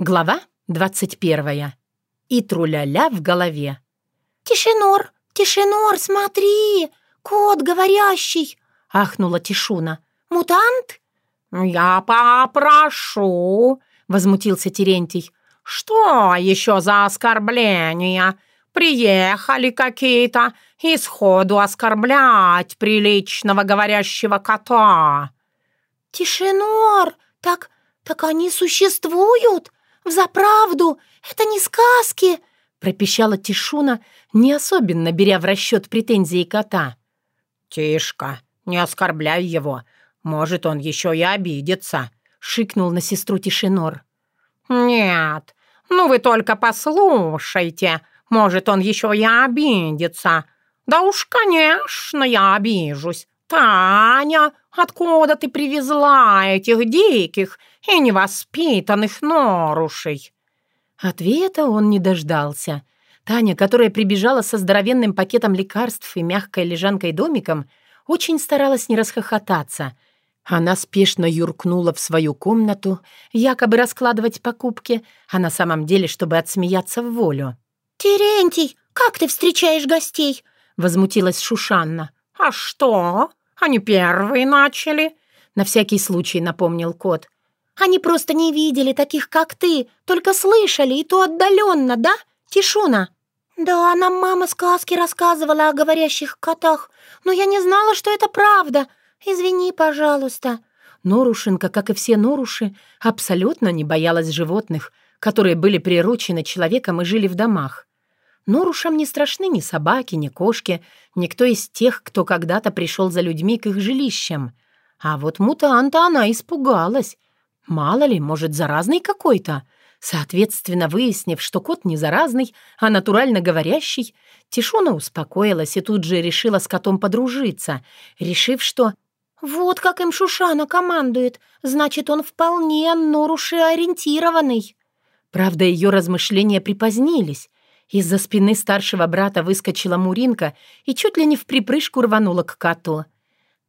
Глава 21. И труляля в голове. «Тишинор, Тишинор, смотри! Кот говорящий!» — ахнула Тишуна. «Мутант?» «Я попрошу!» — возмутился Терентий. «Что еще за оскорбления? Приехали какие-то и сходу оскорблять приличного говорящего кота!» «Тишинор, так, так они существуют? «Взаправду! Это не сказки!» — пропищала Тишуна, не особенно беря в расчет претензии кота. «Тишка, не оскорбляй его. Может, он еще и обидится», — шикнул на сестру Тишинор. «Нет, ну вы только послушайте. Может, он еще и обидится. Да уж, конечно, я обижусь. Таня, откуда ты привезла этих диких и невоспитанных норушей?» Ответа он не дождался. Таня, которая прибежала со здоровенным пакетом лекарств и мягкой лежанкой-домиком, очень старалась не расхохотаться. Она спешно юркнула в свою комнату, якобы раскладывать покупки, а на самом деле, чтобы отсмеяться в волю. «Терентий, как ты встречаешь гостей?» — возмутилась Шушанна. «А что? Они первые начали?» — на всякий случай напомнил кот. Они просто не видели таких, как ты, только слышали, и то отдаленно, да, Тишуна?» «Да, нам мама сказки рассказывала о говорящих котах, но я не знала, что это правда. Извини, пожалуйста». Норушенко, как и все норуши, абсолютно не боялась животных, которые были приручены человеком и жили в домах. Норушам не страшны ни собаки, ни кошки, никто из тех, кто когда-то пришел за людьми к их жилищам. А вот мутанта она испугалась, Мало ли, может, заразный какой-то. Соответственно, выяснив, что кот не заразный, а натурально говорящий, Тишуна успокоилась и тут же решила с котом подружиться, решив, что «Вот как им Шушана командует, значит, он вполне норуши-ориентированный». Правда, ее размышления припозднились. Из-за спины старшего брата выскочила Муринка и чуть ли не в припрыжку рванула к коту.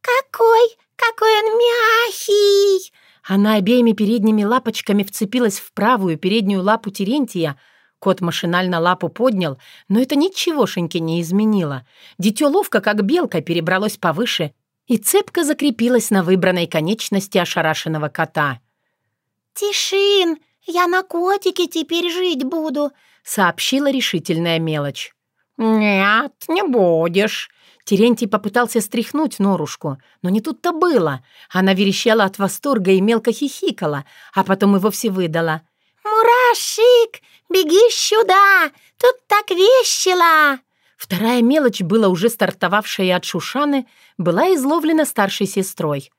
«Какой, какой он мягкий!» Она обеими передними лапочками вцепилась в правую переднюю лапу Терентия. Кот машинально лапу поднял, но это ничегошеньки не изменило. Дитё ловко, как белка, перебралось повыше и цепко закрепилась на выбранной конечности ошарашенного кота. «Тишин, я на котике теперь жить буду», — сообщила решительная мелочь. «Нет, не будешь», Терентий попытался стряхнуть норушку, но не тут-то было. Она верещала от восторга и мелко хихикала, а потом и вовсе выдала. «Мурашик, беги сюда! Тут так весело!» Вторая мелочь, была уже стартовавшая от Шушаны, была изловлена старшей сестрой.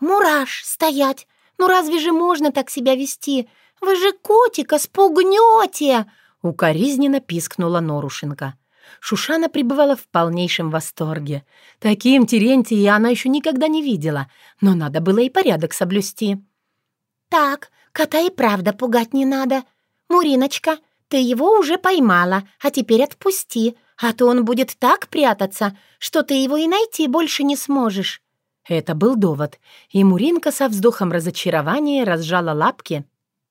«Мураш, стоять! Ну разве же можно так себя вести? Вы же котика спугнете!» Укоризненно пискнула Норушенко. Шушана пребывала в полнейшем восторге. Таким Терентия она еще никогда не видела, но надо было и порядок соблюсти. «Так, кота и правда пугать не надо. Муриночка, ты его уже поймала, а теперь отпусти, а то он будет так прятаться, что ты его и найти больше не сможешь». Это был довод, и Муринка со вздохом разочарования разжала лапки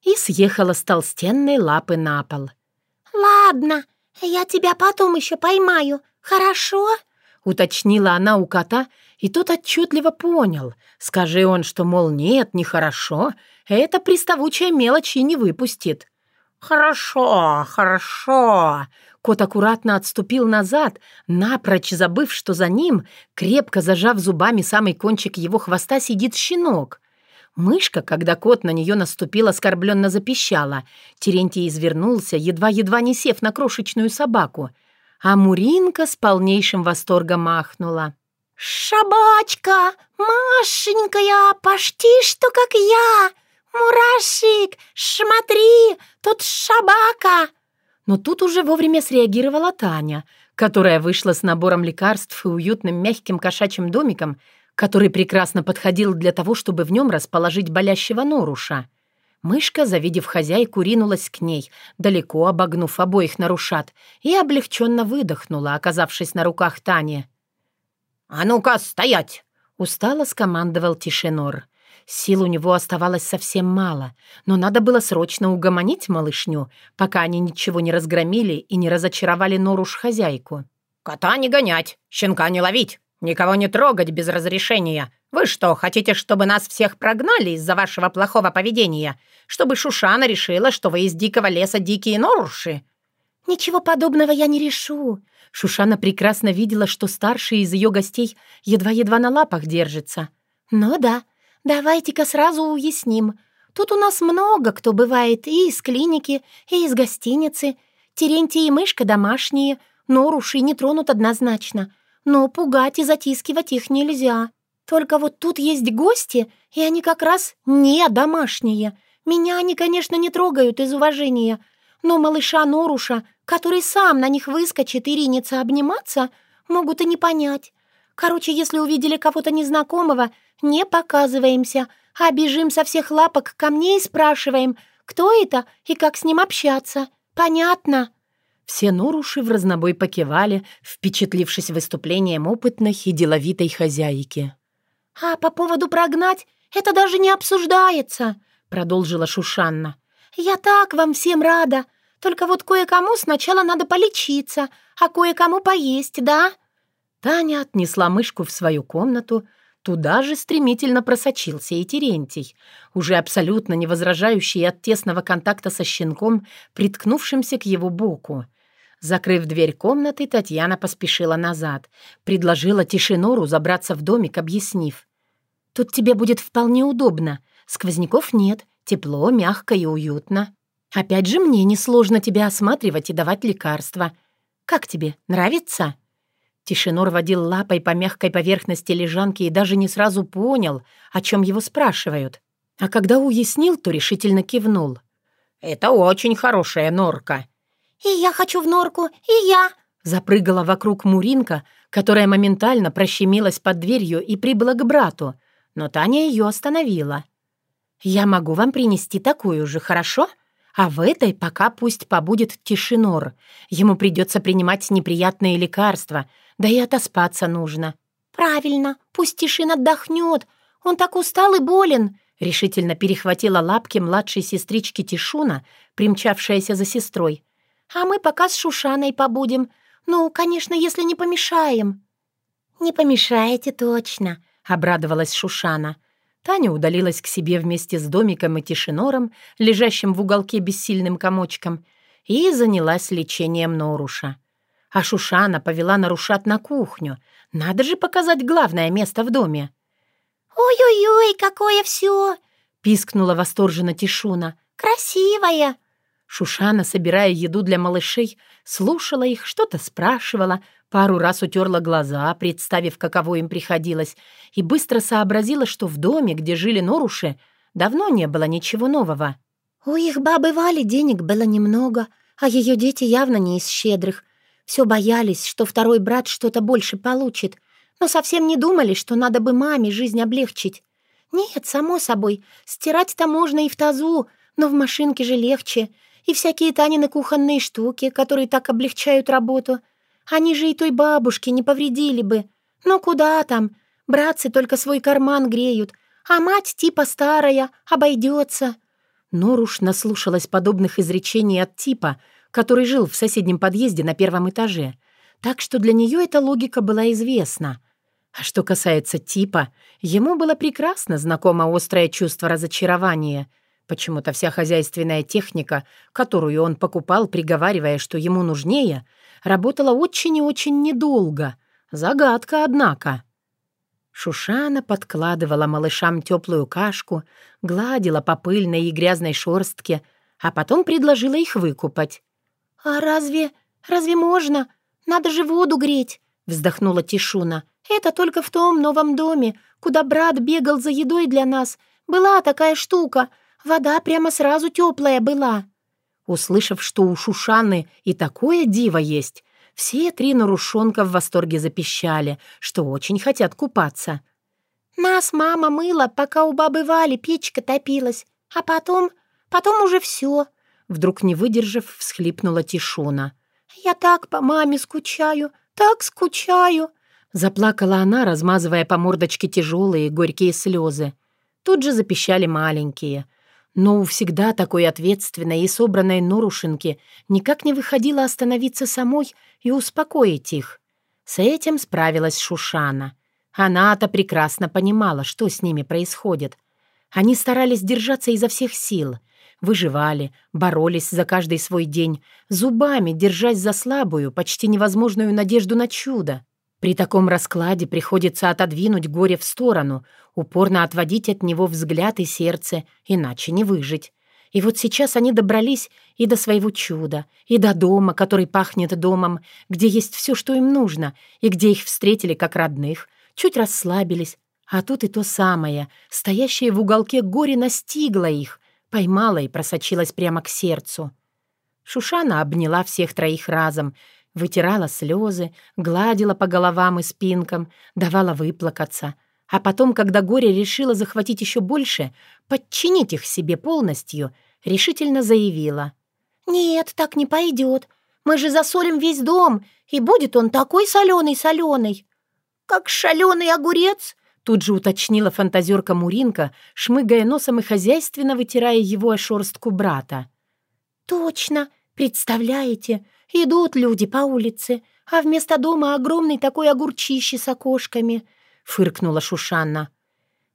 и съехала с толстенной лапы на пол. «Ладно, «Я тебя потом еще поймаю, хорошо?» — уточнила она у кота, и тот отчетливо понял. Скажи он, что, мол, нет, нехорошо, это приставучая мелочь и не выпустит. «Хорошо, хорошо!» Кот аккуратно отступил назад, напрочь забыв, что за ним, крепко зажав зубами самый кончик его хвоста, сидит щенок. Мышка, когда кот на нее наступил, оскорбленно запищала. Терентий извернулся, едва-едва не сев на крошечную собаку. А Муринка с полнейшим восторгом махнула. «Шабачка! Машенькая! Почти что как я! Мурашик! Смотри! Тут шабака!» Но тут уже вовремя среагировала Таня, которая вышла с набором лекарств и уютным мягким кошачьим домиком, который прекрасно подходил для того, чтобы в нем расположить болящего Норуша. Мышка, завидев хозяйку, ринулась к ней, далеко обогнув обоих нарушат, и облегченно выдохнула, оказавшись на руках Тани. «А ну-ка, стоять!» — устало скомандовал Тишинор. Сил у него оставалось совсем мало, но надо было срочно угомонить малышню, пока они ничего не разгромили и не разочаровали Норуш-хозяйку. «Кота не гонять, щенка не ловить, никого не трогать без разрешения. Вы что, хотите, чтобы нас всех прогнали из-за вашего плохого поведения? Чтобы Шушана решила, что вы из дикого леса дикие Норуши?» «Ничего подобного я не решу». Шушана прекрасно видела, что старший из ее гостей едва-едва на лапах держится. «Ну да, давайте-ка сразу уясним. Тут у нас много кто бывает и из клиники, и из гостиницы. Терентий и мышка домашние, норуши не тронут однозначно. Но пугать и затискивать их нельзя. Только вот тут есть гости, и они как раз не домашние. Меня они, конечно, не трогают из уважения, но малыша Норуша, который сам на них выскочит и ринется обниматься, могут и не понять. Короче, если увидели кого-то незнакомого, не показываемся, а бежим со всех лапок ко мне и спрашиваем, кто это и как с ним общаться. Понятно?» Все Норуши в разнобой покивали, впечатлившись выступлением опытной и деловитой хозяйки. «А по поводу прогнать это даже не обсуждается», — продолжила Шушанна. «Я так вам всем рада. Только вот кое-кому сначала надо полечиться, а кое-кому поесть, да?» Таня отнесла мышку в свою комнату, Туда же стремительно просочился и Терентий, уже абсолютно не возражающий от тесного контакта со щенком, приткнувшимся к его боку. Закрыв дверь комнаты, Татьяна поспешила назад, предложила Тишинору забраться в домик, объяснив. «Тут тебе будет вполне удобно. Сквозняков нет, тепло, мягко и уютно. Опять же, мне несложно тебя осматривать и давать лекарства. Как тебе, нравится?» Тишинор водил лапой по мягкой поверхности лежанки и даже не сразу понял, о чем его спрашивают. А когда уяснил, то решительно кивнул. «Это очень хорошая норка». «И я хочу в норку, и я!» Запрыгала вокруг Муринка, которая моментально прощемилась под дверью и прибыла к брату, но Таня ее остановила. «Я могу вам принести такую же, хорошо?» А в этой пока пусть побудет Тишинор. Ему придется принимать неприятные лекарства, да и отоспаться нужно». «Правильно, пусть Тишин отдохнет. Он так устал и болен», — решительно перехватила лапки младшей сестрички Тишуна, примчавшаяся за сестрой. «А мы пока с Шушаной побудем. Ну, конечно, если не помешаем». «Не помешаете точно», — обрадовалась Шушана. Таня удалилась к себе вместе с домиком и тишинором, лежащим в уголке бессильным комочком, и занялась лечением Норуша. А Шушана повела нарушат на кухню. Надо же показать главное место в доме. «Ой-ой-ой, какое все!» — пискнула восторженно Тишуна. «Красивая!» Шушана, собирая еду для малышей, слушала их, что-то спрашивала, пару раз утерла глаза, представив, каково им приходилось, и быстро сообразила, что в доме, где жили Норуши, давно не было ничего нового. «У их бабы Вали денег было немного, а ее дети явно не из щедрых. Все боялись, что второй брат что-то больше получит, но совсем не думали, что надо бы маме жизнь облегчить. Нет, само собой, стирать-то можно и в тазу, но в машинке же легче, и всякие Танины кухонные штуки, которые так облегчают работу. Они же и той бабушке не повредили бы. Но куда там? Братцы только свой карман греют, а мать типа старая, обойдется. Норуш наслушалась подобных изречений от типа, который жил в соседнем подъезде на первом этаже, так что для нее эта логика была известна. А что касается типа, ему было прекрасно знакомо острое чувство разочарования — Почему-то вся хозяйственная техника, которую он покупал, приговаривая, что ему нужнее, работала очень и очень недолго. Загадка, однако. Шушана подкладывала малышам теплую кашку, гладила по пыльной и грязной шорстке, а потом предложила их выкупать. «А разве... разве можно? Надо же воду греть!» — вздохнула Тишуна. «Это только в том новом доме, куда брат бегал за едой для нас. Была такая штука — Вода прямо сразу теплая была». Услышав, что у Шушаны и такое диво есть, все три нарушенка в восторге запищали, что очень хотят купаться. «Нас мама мыла, пока у бабы Вали печка топилась, а потом... потом уже все. Вдруг не выдержав, всхлипнула Тишуна. «Я так по маме скучаю, так скучаю!» Заплакала она, размазывая по мордочке тяжелые горькие слезы. Тут же запищали маленькие. Но у всегда такой ответственной и собранной Норушинки никак не выходило остановиться самой и успокоить их. С этим справилась Шушана. Она-то прекрасно понимала, что с ними происходит. Они старались держаться изо всех сил, выживали, боролись за каждый свой день, зубами держась за слабую, почти невозможную надежду на чудо. При таком раскладе приходится отодвинуть горе в сторону, упорно отводить от него взгляд и сердце, иначе не выжить. И вот сейчас они добрались и до своего чуда, и до дома, который пахнет домом, где есть все, что им нужно, и где их встретили как родных, чуть расслабились. А тут и то самое, стоящее в уголке горе настигло их, поймала и просочилась прямо к сердцу. Шушана обняла всех троих разом — вытирала слезы, гладила по головам и спинкам, давала выплакаться. А потом, когда горе решило захватить еще больше, подчинить их себе полностью, решительно заявила. «Нет, так не пойдет. Мы же засолим весь дом, и будет он такой соленый-соленый». «Как шаленый огурец?» Тут же уточнила фантазерка Муринка, шмыгая носом и хозяйственно вытирая его о шорстку брата. «Точно! Представляете, Идут люди по улице, а вместо дома огромный такой огурчище с окошками», — фыркнула Шушанна.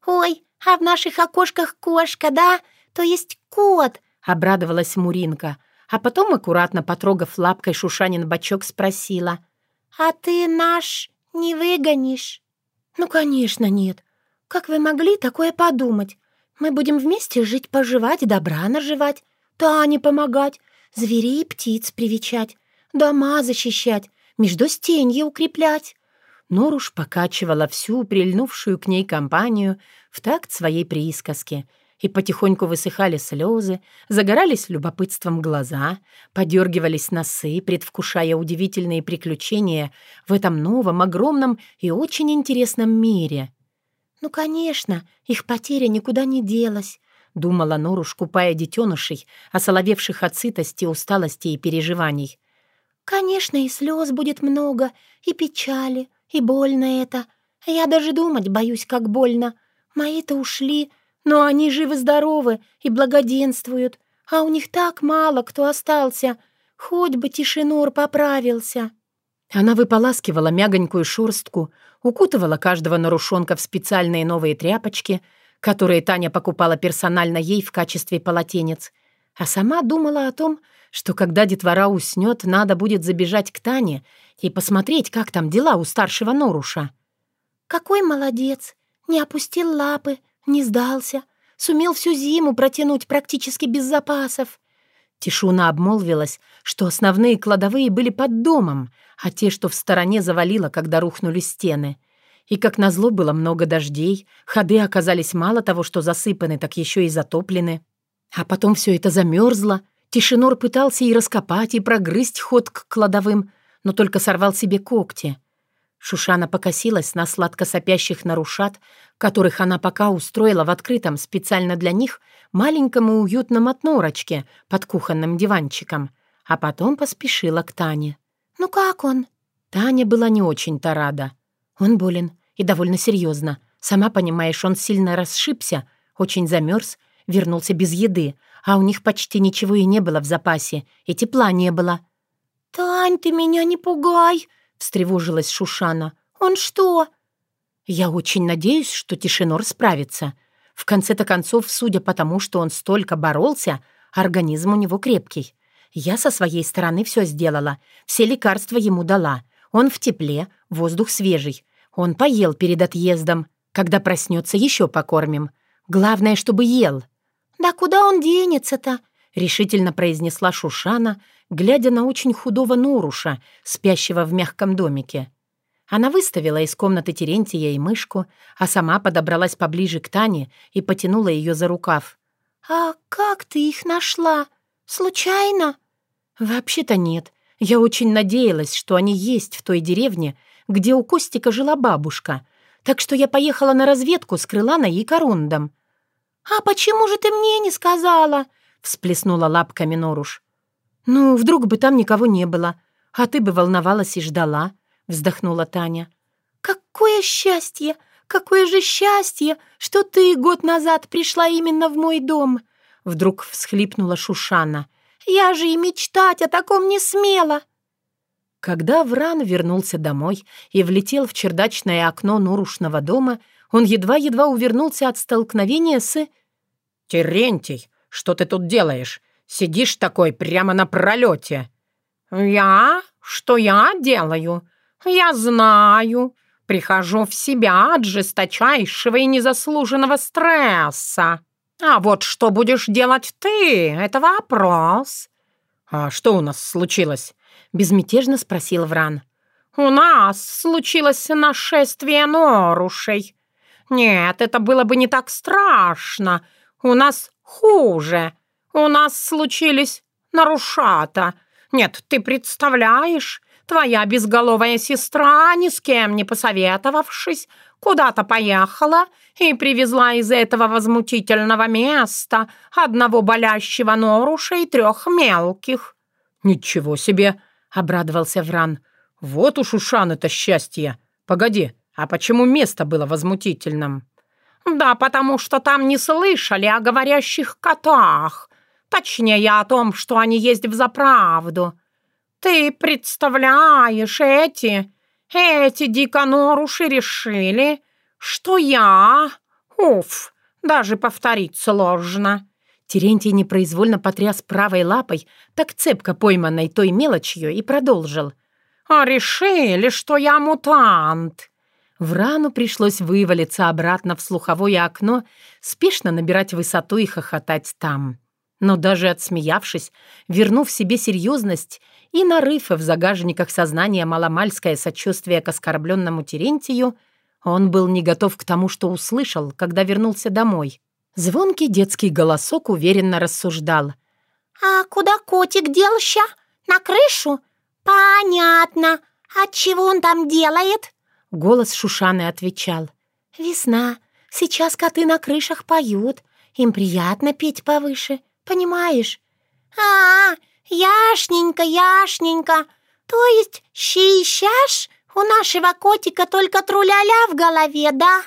«Ой, а в наших окошках кошка, да? То есть кот», — обрадовалась Муринка, а потом, аккуратно потрогав лапкой Шушанин бочок, спросила. «А ты наш не выгонишь?» «Ну, конечно, нет. Как вы могли такое подумать? Мы будем вместе жить-поживать, добра наживать, Тане помогать, зверей и птиц привечать дома защищать, междостенье укреплять». Норуш покачивала всю прильнувшую к ней компанию в такт своей присказки, и потихоньку высыхали слезы, загорались любопытством глаза, подергивались носы, предвкушая удивительные приключения в этом новом, огромном и очень интересном мире. «Ну, конечно, их потеря никуда не делась», — думала Норуш, купая детенышей, осоловевших от сытости, усталости и переживаний. Конечно, и слез будет много, и печали, и больно это. Я даже думать боюсь, как больно. Мои-то ушли, но они живы-здоровы и благоденствуют, а у них так мало кто остался. Хоть бы Тишинор поправился». Она выполаскивала мягонькую шерстку, укутывала каждого нарушенка в специальные новые тряпочки, которые Таня покупала персонально ей в качестве полотенец, а сама думала о том, что когда детвора уснет, надо будет забежать к Тане и посмотреть, как там дела у старшего Норуша. «Какой молодец! Не опустил лапы, не сдался, сумел всю зиму протянуть практически без запасов». Тишуна обмолвилась, что основные кладовые были под домом, а те, что в стороне, завалило, когда рухнули стены. И, как назло, было много дождей, ходы оказались мало того, что засыпаны, так еще и затоплены. А потом все это замерзло, Тишинор пытался и раскопать, и прогрызть ход к кладовым, но только сорвал себе когти. Шушана покосилась на сладко сопящих нарушат, которых она пока устроила в открытом специально для них маленьком и уютном отнорочке под кухонным диванчиком, а потом поспешила к Тане. «Ну как он?» Таня была не очень-то рада. Он болен и довольно серьезно. Сама понимаешь, он сильно расшибся, очень замерз, вернулся без еды, а у них почти ничего и не было в запасе, и тепла не было». «Тань, ты меня не пугай!» — встревожилась Шушана. «Он что?» «Я очень надеюсь, что Тишинор справится. В конце-то концов, судя по тому, что он столько боролся, организм у него крепкий. Я со своей стороны все сделала, все лекарства ему дала. Он в тепле, воздух свежий. Он поел перед отъездом. Когда проснется, еще покормим. Главное, чтобы ел». «Да куда он денется-то?» — решительно произнесла Шушана, глядя на очень худого Норуша, спящего в мягком домике. Она выставила из комнаты Терентия и мышку, а сама подобралась поближе к Тане и потянула ее за рукав. «А как ты их нашла? Случайно?» «Вообще-то нет. Я очень надеялась, что они есть в той деревне, где у Костика жила бабушка. Так что я поехала на разведку с Крыланой и Корундом. «А почему же ты мне не сказала?» — всплеснула лапками Норуш. «Ну, вдруг бы там никого не было, а ты бы волновалась и ждала», — вздохнула Таня. «Какое счастье! какое же счастье, что ты год назад пришла именно в мой дом!» Вдруг всхлипнула Шушана. «Я же и мечтать о таком не смела!» Когда Вран вернулся домой и влетел в чердачное окно Нурушного дома, он едва-едва увернулся от столкновения с... «Терентий, что ты тут делаешь? Сидишь такой прямо на пролете!» «Я? Что я делаю? Я знаю. Прихожу в себя от жесточайшего и незаслуженного стресса. А вот что будешь делать ты, это вопрос». «А что у нас случилось?» — безмятежно спросил Вран. «У нас случилось нашествие норушей. Нет, это было бы не так страшно. У нас хуже. У нас случились нарушата. Нет, ты представляешь, твоя безголовая сестра, ни с кем не посоветовавшись, куда-то поехала и привезла из этого возмутительного места одного болящего Норуша и трех мелких». «Ничего себе!» — обрадовался Вран. «Вот уж у Шаны-то счастье! Погоди, а почему место было возмутительным?» «Да потому что там не слышали о говорящих котах. Точнее, о том, что они есть в заправду. Ты представляешь, эти, эти диконоруши решили, что я... Уф, даже повторить сложно». Терентий непроизвольно потряс правой лапой, так цепко пойманной той мелочью, и продолжил. «А решили, что я мутант». В рану пришлось вывалиться обратно в слуховое окно, спешно набирать высоту и хохотать там. Но даже отсмеявшись, вернув себе серьезность и нарыв в загажниках сознания маломальское сочувствие к оскорбленному Терентию, он был не готов к тому, что услышал, когда вернулся домой. Звонкий детский голосок уверенно рассуждал. «А куда котик делся? На крышу? Понятно. А чего он там делает?» Голос Шушаны отвечал. «Весна. Сейчас коты на крышах поют. Им приятно петь повыше. Понимаешь?» «А, яшненько, яшненько. То есть щищаш? У нашего котика только труляля в голове, да?»